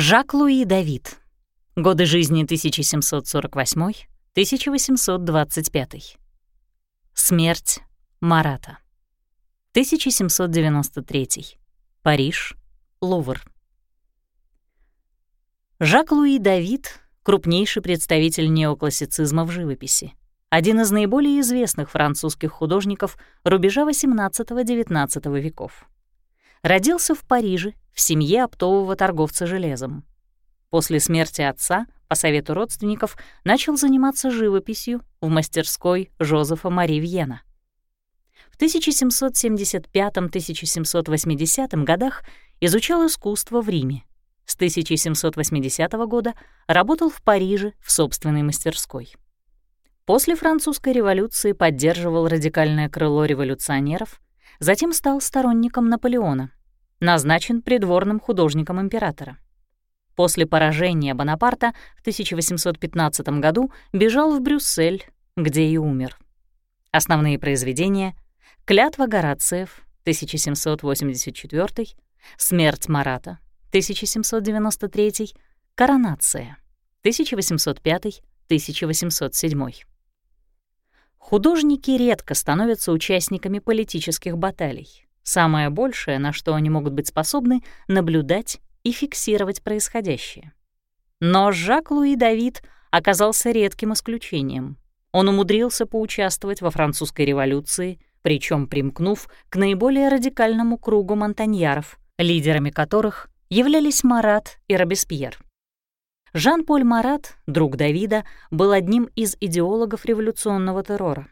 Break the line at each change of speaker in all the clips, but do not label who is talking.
Жак-Луи Давид. Годы жизни 1748-1825. Смерть Марата. 1793. Париж. Лувр. Жак-Луи Давид — крупнейший представитель неоклассицизма в живописи. Один из наиболее известных французских художников рубежа XVIII-XIX веков. Родился в Париже в семье оптового торговца железом. После смерти отца, по совету родственников, начал заниматься живописью в мастерской Жозефа Мари Вьена. В 1775-1780 годах изучал искусство в Риме. С 1780 года работал в Париже в собственной мастерской. После французской революции поддерживал радикальное крыло революционеров, затем стал сторонником Наполеона, назначен придворным художником императора. После поражения Бонапарта в 1815 году бежал в Брюссель, где и умер. Основные произведения — «Клятва Горациев» 1784, «Смерть Марата» 1793, «Коронация» 1805-1807. Художники редко становятся участниками политических баталий. Самое большее, на что они могут быть способны, — наблюдать и фиксировать происходящее. Но Жак-Луи Давид оказался редким исключением. Он умудрился поучаствовать во французской революции, причем примкнув к наиболее радикальному кругу монтаньяров, лидерами которых являлись Марат и Робеспьер. Жан-Поль Марат, друг Давида, был одним из идеологов революционного террора.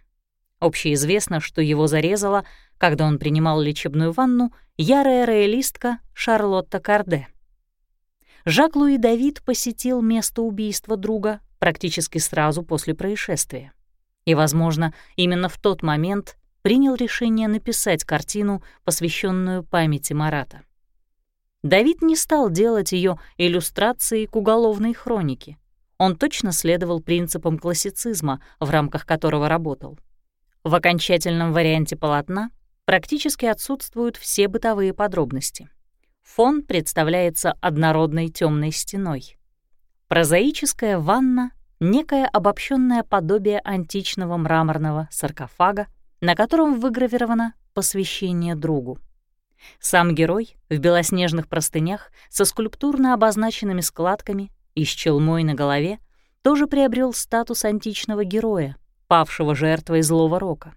Общеизвестно, что его зарезала, когда он принимал лечебную ванну, ярая роялистка Шарлотта Карде. Жак-Луи Давид посетил место убийства друга практически сразу после происшествия. И, возможно, именно в тот момент принял решение написать картину, посвященную памяти Марата. Давид не стал делать ее иллюстрацией к уголовной хронике. Он точно следовал принципам классицизма, в рамках которого работал. В окончательном варианте полотна практически отсутствуют все бытовые подробности. Фон представляется однородной темной стеной. Прозаическая ванна — некое обобщенное подобие античного мраморного саркофага, на котором выгравировано посвящение другу. Сам герой в белоснежных простынях со скульптурно обозначенными складками и с челмой на голове тоже приобрел статус античного героя, павшего жертвой злого рока.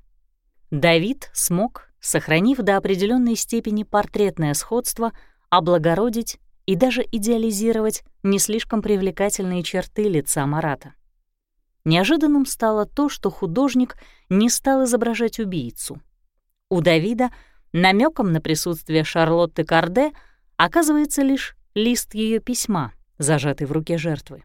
Давид смог, сохранив до определенной степени портретное сходство, облагородить и даже идеализировать не слишком привлекательные черты лица Марата. Неожиданным стало то, что художник не стал изображать убийцу. У Давида намеком на присутствие Шарлотты Карде оказывается лишь лист ее письма, зажатый в руке жертвы.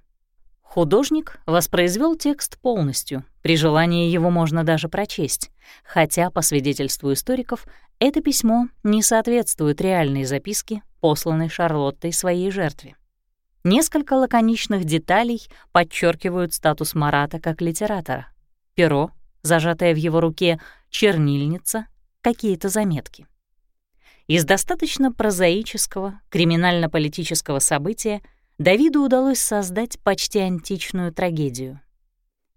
Художник воспроизвел текст полностью, при желании его можно даже прочесть, хотя, по свидетельству историков, это письмо не соответствует реальной записке, посланной Шарлоттой своей жертве. Несколько лаконичных деталей подчеркивают статус Марата как литератора. Перо, зажатое в его руке, чернильница, какие-то заметки. Из достаточно прозаического криминально-политического события Давиду удалось создать почти античную трагедию.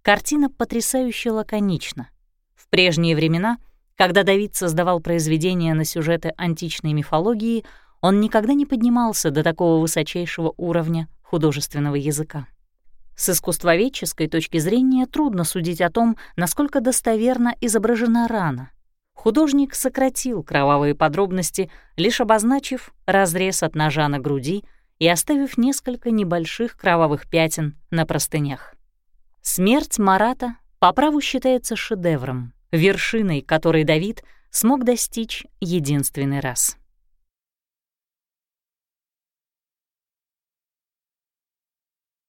Картина потрясающе лаконична. В прежние времена, когда Давид создавал произведения на сюжеты античной мифологии, он никогда не поднимался до такого высочайшего уровня художественного языка. С искусствоведческой точки зрения трудно судить о том, насколько достоверно изображена рана. Художник сократил кровавые подробности, лишь обозначив разрез от ножа на груди и оставив несколько небольших кровавых пятен на простынях. Смерть Марата по праву считается шедевром, вершиной которой Давид смог достичь единственный раз.